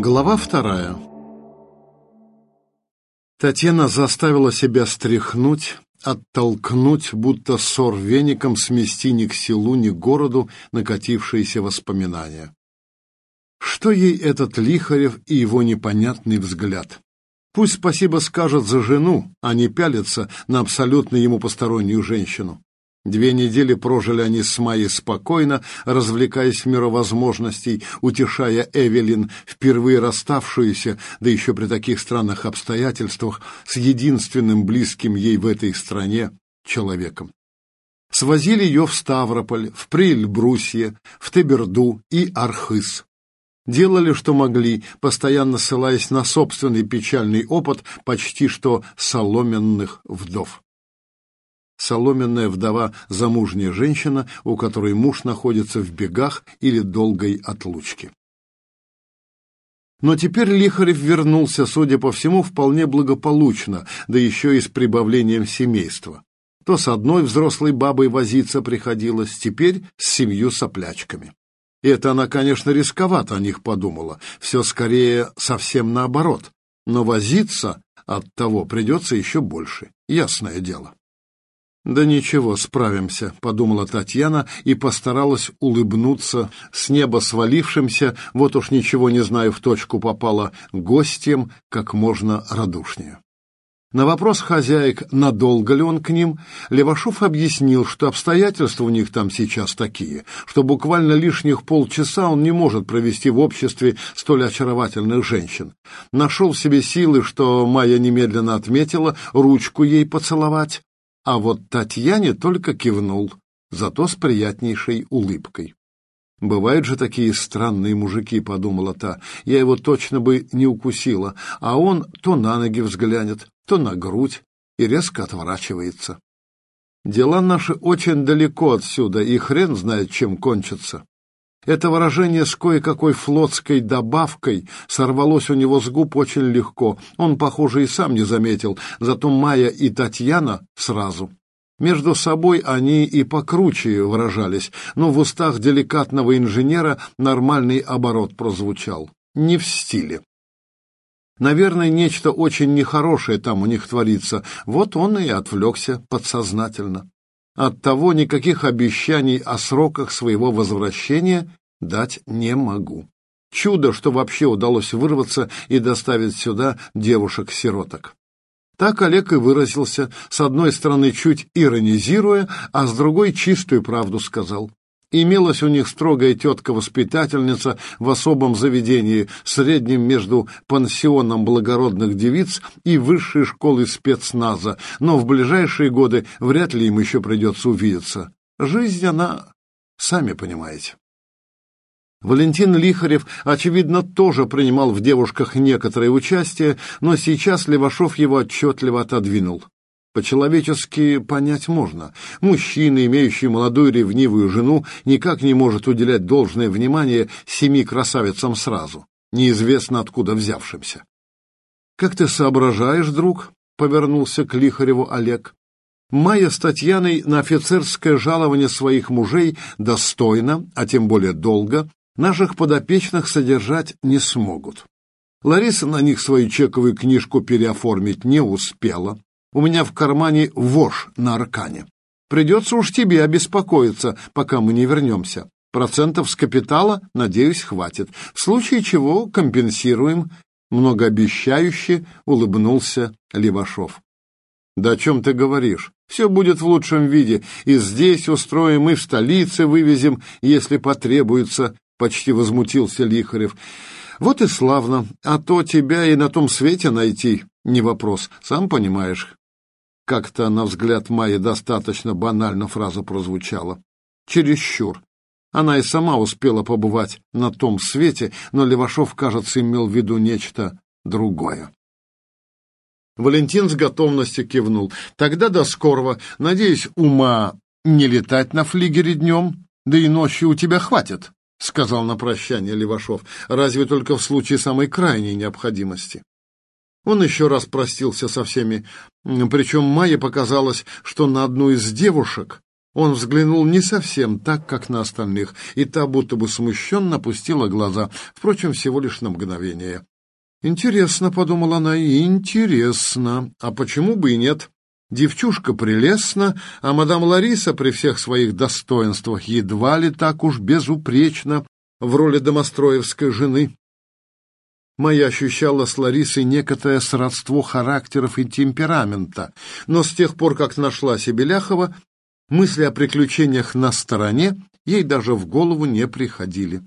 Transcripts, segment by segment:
Глава вторая. Татьяна заставила себя стряхнуть, оттолкнуть, будто ссор веником смести ни к селу, ни к городу накатившиеся воспоминания. Что ей этот Лихарев и его непонятный взгляд? Пусть спасибо скажет за жену, а не пялится на абсолютно ему постороннюю женщину. Две недели прожили они с Майей спокойно, развлекаясь мировозможностей, утешая Эвелин, впервые расставшуюся, да еще при таких странных обстоятельствах, с единственным близким ей в этой стране человеком. Свозили ее в Ставрополь, в Прильбрусье, в Теберду и Архыз. Делали, что могли, постоянно ссылаясь на собственный печальный опыт почти что соломенных вдов соломенная вдова – замужняя женщина, у которой муж находится в бегах или долгой отлучке. Но теперь Лихарев вернулся, судя по всему, вполне благополучно, да еще и с прибавлением семейства. То с одной взрослой бабой возиться приходилось, теперь с семью соплячками. И это она, конечно, рисковато о них подумала, все скорее совсем наоборот. Но возиться от того придется еще больше, ясное дело. «Да ничего, справимся», — подумала Татьяна и постаралась улыбнуться с неба свалившимся, вот уж ничего не знаю, в точку попала, гостем как можно радушнее. На вопрос хозяек, надолго ли он к ним, Левашов объяснил, что обстоятельства у них там сейчас такие, что буквально лишних полчаса он не может провести в обществе столь очаровательных женщин. Нашел в себе силы, что Майя немедленно отметила, ручку ей поцеловать, а вот Татьяне только кивнул, зато с приятнейшей улыбкой. «Бывают же такие странные мужики», — подумала та. «Я его точно бы не укусила, а он то на ноги взглянет, то на грудь и резко отворачивается. Дела наши очень далеко отсюда, и хрен знает, чем кончатся. Это выражение с кое-какой флотской добавкой сорвалось у него с губ очень легко. Он, похоже, и сам не заметил, зато Майя и Татьяна сразу. Между собой они и покруче выражались, но в устах деликатного инженера нормальный оборот прозвучал. Не в стиле. Наверное, нечто очень нехорошее там у них творится. Вот он и отвлекся подсознательно. Оттого никаких обещаний о сроках своего возвращения дать не могу. Чудо, что вообще удалось вырваться и доставить сюда девушек-сироток. Так Олег и выразился, с одной стороны чуть иронизируя, а с другой чистую правду сказал. Имелась у них строгая тетка-воспитательница в особом заведении, среднем между пансионом благородных девиц и высшей школой спецназа, но в ближайшие годы вряд ли им еще придется увидеться. Жизнь она, сами понимаете. Валентин Лихарев, очевидно, тоже принимал в девушках некоторое участие, но сейчас Левашов его отчетливо отодвинул. По-человечески понять можно. Мужчина, имеющий молодую ревнивую жену, никак не может уделять должное внимание семи красавицам сразу, неизвестно откуда взявшимся. «Как ты соображаешь, друг?» — повернулся к Лихареву Олег. Майя с Татьяной на офицерское жалование своих мужей достойно, а тем более долго, наших подопечных содержать не смогут. Лариса на них свою чековую книжку переоформить не успела. У меня в кармане вож на аркане. Придется уж тебе обеспокоиться, пока мы не вернемся. Процентов с капитала, надеюсь, хватит. В случае чего компенсируем. Многообещающе улыбнулся Левашов. Да о чем ты говоришь? Все будет в лучшем виде. И здесь устроим, и в столице вывезем, если потребуется, — почти возмутился Лихарев. Вот и славно. А то тебя и на том свете найти не вопрос, сам понимаешь. Как-то, на взгляд Майи, достаточно банально фраза прозвучала. Чересчур. Она и сама успела побывать на том свете, но Левашов, кажется, имел в виду нечто другое. Валентин с готовностью кивнул. «Тогда до скорого. Надеюсь, ума не летать на флигере днем, да и ночью у тебя хватит», — сказал на прощание Левашов. «Разве только в случае самой крайней необходимости». Он еще раз простился со всеми, причем Майе показалось, что на одну из девушек Он взглянул не совсем так, как на остальных, и та будто бы смущенно опустила глаза, впрочем, всего лишь на мгновение. «Интересно», — подумала она, — «интересно. А почему бы и нет? Девчушка прелестна, а мадам Лариса при всех своих достоинствах едва ли так уж безупречна в роли домостроевской жены. Моя ощущала с Ларисой некоторое сродство характеров и темперамента, но с тех пор, как нашла себе Ляхова, мысли о приключениях на стороне ей даже в голову не приходили.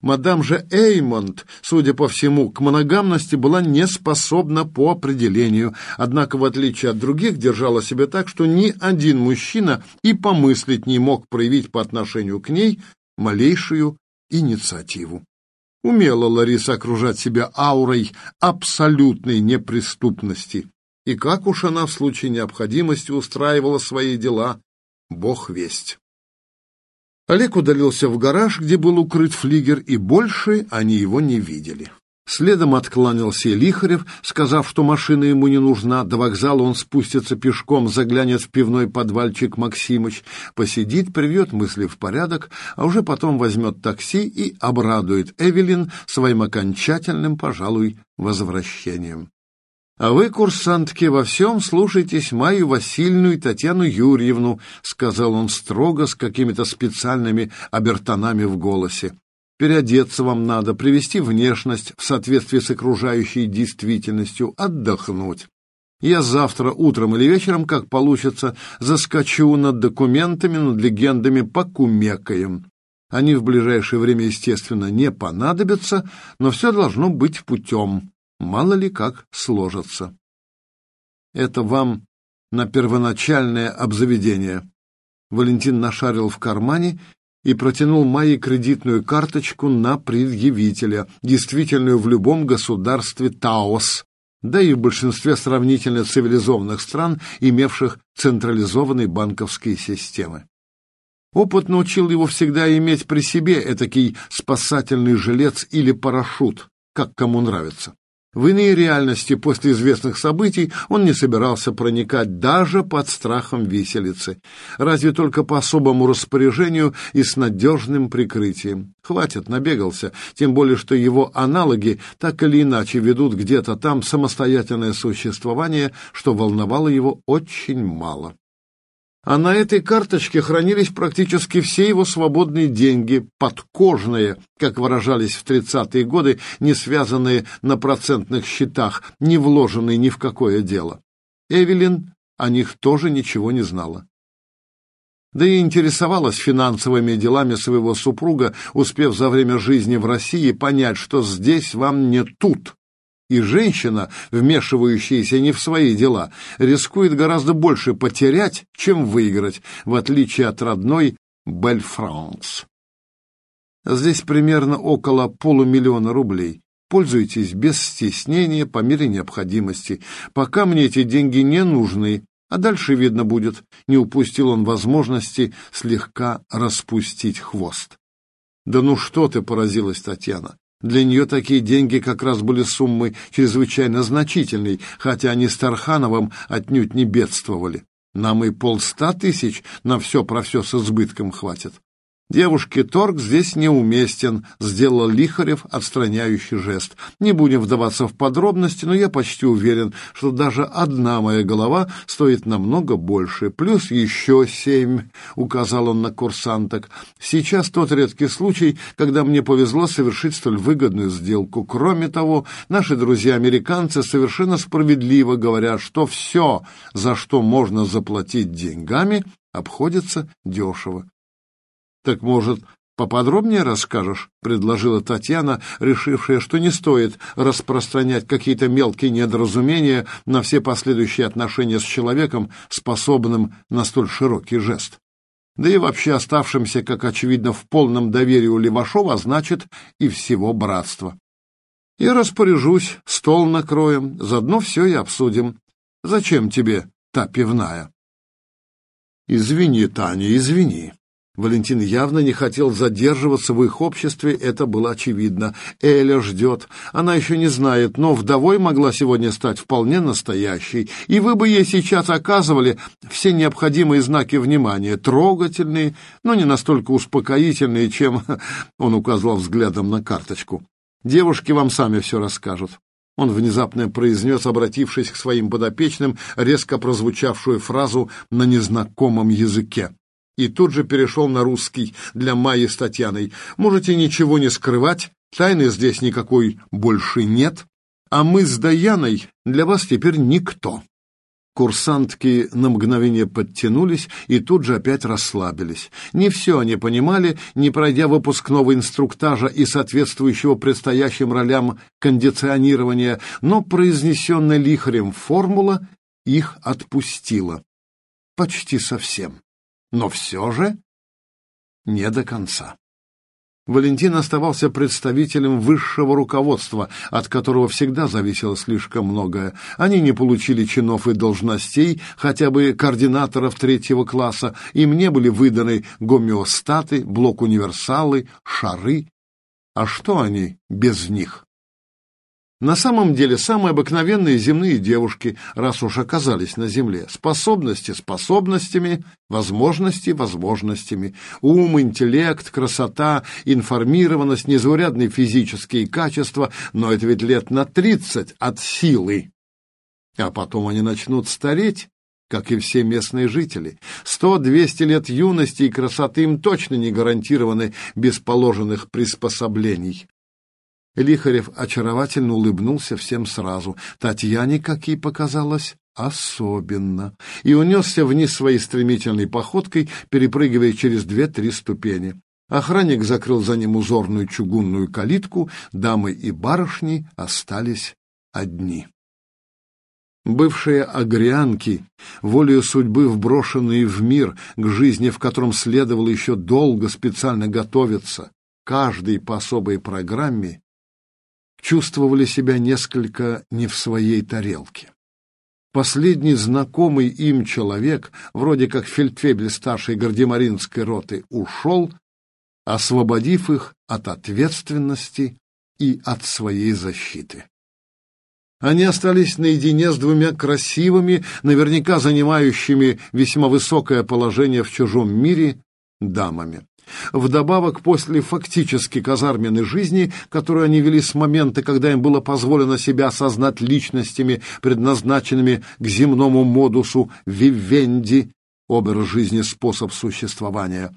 Мадам же Эймонд, судя по всему, к моногамности была не способна по определению, однако, в отличие от других, держала себя так, что ни один мужчина и помыслить не мог проявить по отношению к ней малейшую инициативу. Умела Лариса окружать себя аурой абсолютной неприступности. И как уж она в случае необходимости устраивала свои дела, бог весть. Олег удалился в гараж, где был укрыт флигер, и больше они его не видели. Следом откланялся Лихарев, сказав, что машина ему не нужна. До вокзала он спустится пешком, заглянет в пивной подвальчик Максимыч, посидит, приведет мысли в порядок, а уже потом возьмет такси и обрадует Эвелин своим окончательным, пожалуй, возвращением. А вы, курсантки, во всем слушайтесь Майю Васильевну и Татьяну Юрьевну, сказал он строго с какими-то специальными обертонами в голосе. Переодеться вам надо, привести внешность в соответствии с окружающей действительностью, отдохнуть. Я завтра утром или вечером, как получится, заскочу над документами, над легендами, покумекаем. Они в ближайшее время, естественно, не понадобятся, но все должно быть путем. Мало ли как сложится. Это вам на первоначальное обзаведение. Валентин нашарил в кармане и протянул Майе кредитную карточку на предъявителя, действительную в любом государстве Таос, да и в большинстве сравнительно цивилизованных стран, имевших централизованные банковские системы. Опыт научил его всегда иметь при себе этакий спасательный жилец или парашют, как кому нравится. В иные реальности после известных событий он не собирался проникать даже под страхом виселицы, разве только по особому распоряжению и с надежным прикрытием. Хватит, набегался, тем более что его аналоги так или иначе ведут где-то там самостоятельное существование, что волновало его очень мало а на этой карточке хранились практически все его свободные деньги, подкожные, как выражались в 30-е годы, не связанные на процентных счетах, не вложенные ни в какое дело. Эвелин о них тоже ничего не знала. Да и интересовалась финансовыми делами своего супруга, успев за время жизни в России понять, что здесь вам не тут, и женщина, вмешивающаяся не в свои дела, рискует гораздо больше потерять, чем выиграть, в отличие от родной Бель-Франс. Здесь примерно около полумиллиона рублей. Пользуйтесь без стеснения по мере необходимости. Пока мне эти деньги не нужны, а дальше видно будет, не упустил он возможности слегка распустить хвост. «Да ну что ты!» — поразилась Татьяна. Для нее такие деньги как раз были суммой чрезвычайно значительной, хотя они с Тархановым отнюдь не бедствовали. Нам и полста тысяч на все про все с избытком хватит. Девушке торг здесь неуместен, сделал Лихарев отстраняющий жест. Не будем вдаваться в подробности, но я почти уверен, что даже одна моя голова стоит намного больше. Плюс еще семь, указал он на курсанток. Сейчас тот редкий случай, когда мне повезло совершить столь выгодную сделку. Кроме того, наши друзья-американцы совершенно справедливо говорят, что все, за что можно заплатить деньгами, обходится дешево. «Так, может, поподробнее расскажешь?» — предложила Татьяна, решившая, что не стоит распространять какие-то мелкие недоразумения на все последующие отношения с человеком, способным на столь широкий жест. Да и вообще оставшимся, как очевидно, в полном доверии у Левашова, значит и всего братства. «Я распоряжусь, стол накроем, заодно все и обсудим. Зачем тебе та пивная?» «Извини, Таня, извини. Валентин явно не хотел задерживаться в их обществе, это было очевидно. Эля ждет. Она еще не знает, но вдовой могла сегодня стать вполне настоящей, и вы бы ей сейчас оказывали все необходимые знаки внимания, трогательные, но не настолько успокоительные, чем... Он указал взглядом на карточку. Девушки вам сами все расскажут. Он внезапно произнес, обратившись к своим подопечным, резко прозвучавшую фразу на незнакомом языке и тут же перешел на русский для Майи с Татьяной. «Можете ничего не скрывать, тайны здесь никакой больше нет, а мы с Даяной для вас теперь никто». Курсантки на мгновение подтянулись и тут же опять расслабились. Не все они понимали, не пройдя выпускного инструктажа и соответствующего предстоящим ролям кондиционирования, но произнесенная лихарем формула их отпустила. Почти совсем но все же не до конца. Валентин оставался представителем высшего руководства, от которого всегда зависело слишком многое. Они не получили чинов и должностей, хотя бы координаторов третьего класса, им не были выданы гомеостаты, блок-универсалы, шары. А что они без них? На самом деле самые обыкновенные земные девушки, раз уж оказались на земле. Способности способностями, возможности возможностями. Ум, интеллект, красота, информированность, незаурядные физические качества, но это ведь лет на тридцать от силы. А потом они начнут стареть, как и все местные жители. Сто-двести лет юности и красоты им точно не гарантированы без положенных приспособлений. Лихарев очаровательно улыбнулся всем сразу. Татьяне, как ей показалось, особенно. И унесся вниз своей стремительной походкой, перепрыгивая через две-три ступени. Охранник закрыл за ним узорную чугунную калитку, дамы и барышни остались одни. Бывшие агрянки, волею судьбы вброшенные в мир, к жизни, в котором следовало еще долго специально готовиться, каждый по особой программе, чувствовали себя несколько не в своей тарелке. Последний знакомый им человек, вроде как фельдфебель старшей гардемаринской роты, ушел, освободив их от ответственности и от своей защиты. Они остались наедине с двумя красивыми, наверняка занимающими весьма высокое положение в чужом мире, дамами. Вдобавок, после фактически казарменной жизни, которую они вели с момента, когда им было позволено себя осознать личностями, предназначенными к земному модусу вивенди, образ жизни, способ существования,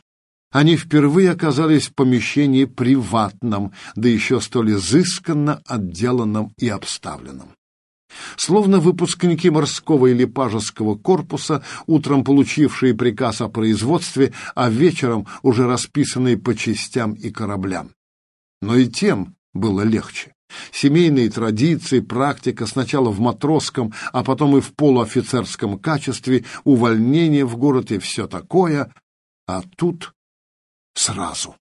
они впервые оказались в помещении приватном, да еще столь изысканно отделанном и обставленном. Словно выпускники морского или пажеского корпуса, утром получившие приказ о производстве, а вечером уже расписанные по частям и кораблям. Но и тем было легче. Семейные традиции, практика сначала в матросском, а потом и в полуофицерском качестве, увольнение в город и все такое, а тут сразу.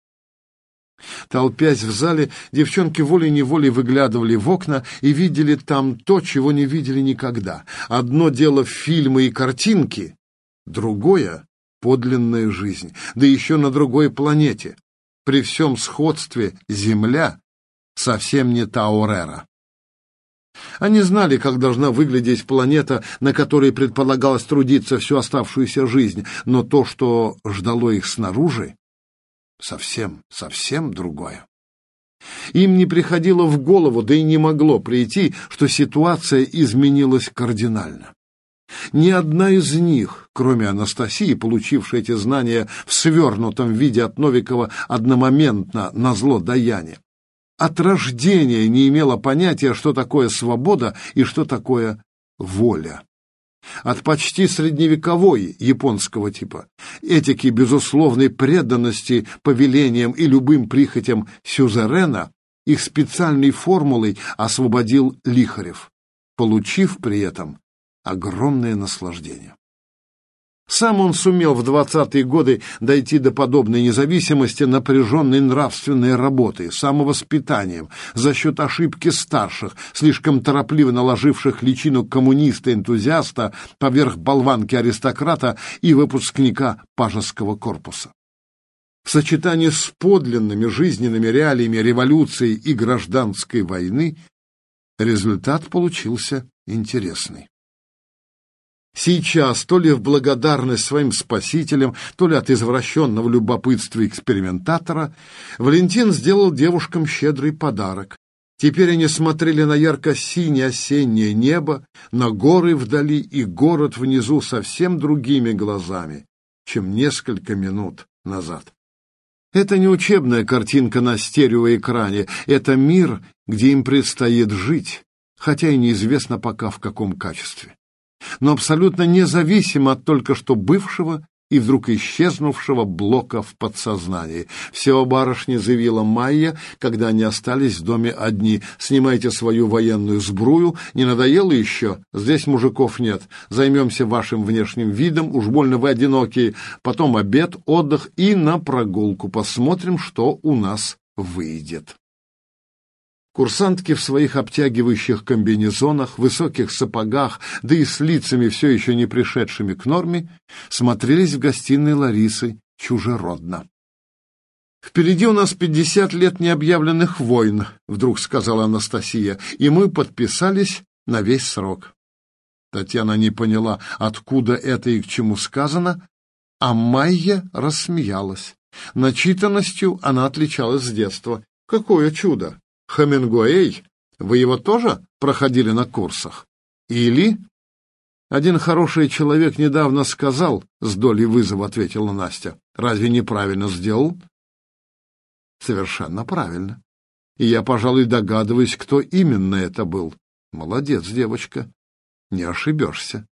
Толпясь в зале, девчонки волей-неволей выглядывали в окна и видели там то, чего не видели никогда. Одно дело фильмы и картинки, другое — подлинная жизнь, да еще на другой планете. При всем сходстве Земля совсем не Таурера. Они знали, как должна выглядеть планета, на которой предполагалось трудиться всю оставшуюся жизнь, но то, что ждало их снаружи, совсем, совсем другое. Им не приходило в голову, да и не могло прийти, что ситуация изменилась кардинально. Ни одна из них, кроме Анастасии, получившей эти знания в свернутом виде от Новикова одномоментно на зло Даяне, от рождения не имела понятия, что такое свобода и что такое воля от почти средневековой японского типа, этики безусловной преданности повелениям и любым прихотям сюзерена, их специальной формулой освободил Лихарев, получив при этом огромное наслаждение. Сам он сумел в двадцатые годы дойти до подобной независимости напряженной нравственной работы, самовоспитанием, за счет ошибки старших, слишком торопливо наложивших личину коммуниста-энтузиаста поверх болванки аристократа и выпускника пажеского корпуса. в сочетании с подлинными жизненными реалиями революции и гражданской войны, результат получился интересный. Сейчас, то ли в благодарность своим спасителям, то ли от извращенного любопытства экспериментатора, Валентин сделал девушкам щедрый подарок. Теперь они смотрели на ярко-синее осеннее небо, на горы вдали и город внизу совсем другими глазами, чем несколько минут назад. Это не учебная картинка на стереоэкране, это мир, где им предстоит жить, хотя и неизвестно пока в каком качестве но абсолютно независимо от только что бывшего и вдруг исчезнувшего блока в подсознании. Все барышни заявила Майя, когда они остались в доме одни. «Снимайте свою военную сбрую. Не надоело еще? Здесь мужиков нет. Займемся вашим внешним видом. Уж больно вы одинокие. Потом обед, отдых и на прогулку. Посмотрим, что у нас выйдет». Курсантки в своих обтягивающих комбинезонах, высоких сапогах, да и с лицами, все еще не пришедшими к норме, смотрелись в гостиной Ларисы чужеродно. «Впереди у нас пятьдесят лет необъявленных войн», — вдруг сказала Анастасия, «и мы подписались на весь срок». Татьяна не поняла, откуда это и к чему сказано, а Майя рассмеялась. Начитанностью она отличалась с детства. «Какое чудо! Хемингуэй, вы его тоже проходили на курсах? Или... Один хороший человек недавно сказал, с долей вызова ответила Настя. Разве неправильно сделал? Совершенно правильно. И я, пожалуй, догадываюсь, кто именно это был. Молодец, девочка. Не ошибешься.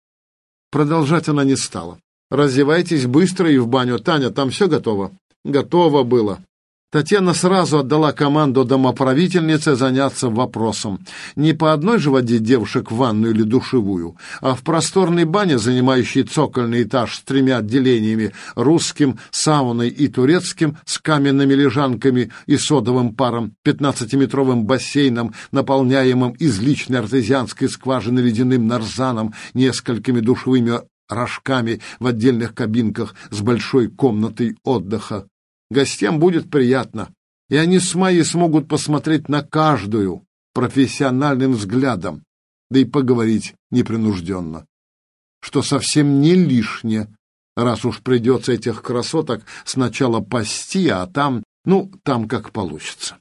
Продолжать она не стала. Раздевайтесь быстро и в баню. Таня, там все готово? Готово было. Татьяна сразу отдала команду домоправительнице заняться вопросом. Не по одной же водить девушек в ванную или душевую, а в просторной бане, занимающей цокольный этаж с тремя отделениями, русским, сауной и турецким, с каменными лежанками и содовым паром, пятнадцатиметровым бассейном, наполняемым из личной артезианской скважины ледяным нарзаном, несколькими душевыми рожками в отдельных кабинках с большой комнатой отдыха. Гостям будет приятно, и они с Майей смогут посмотреть на каждую профессиональным взглядом, да и поговорить непринужденно, что совсем не лишнее, раз уж придется этих красоток сначала пасти, а там, ну, там как получится.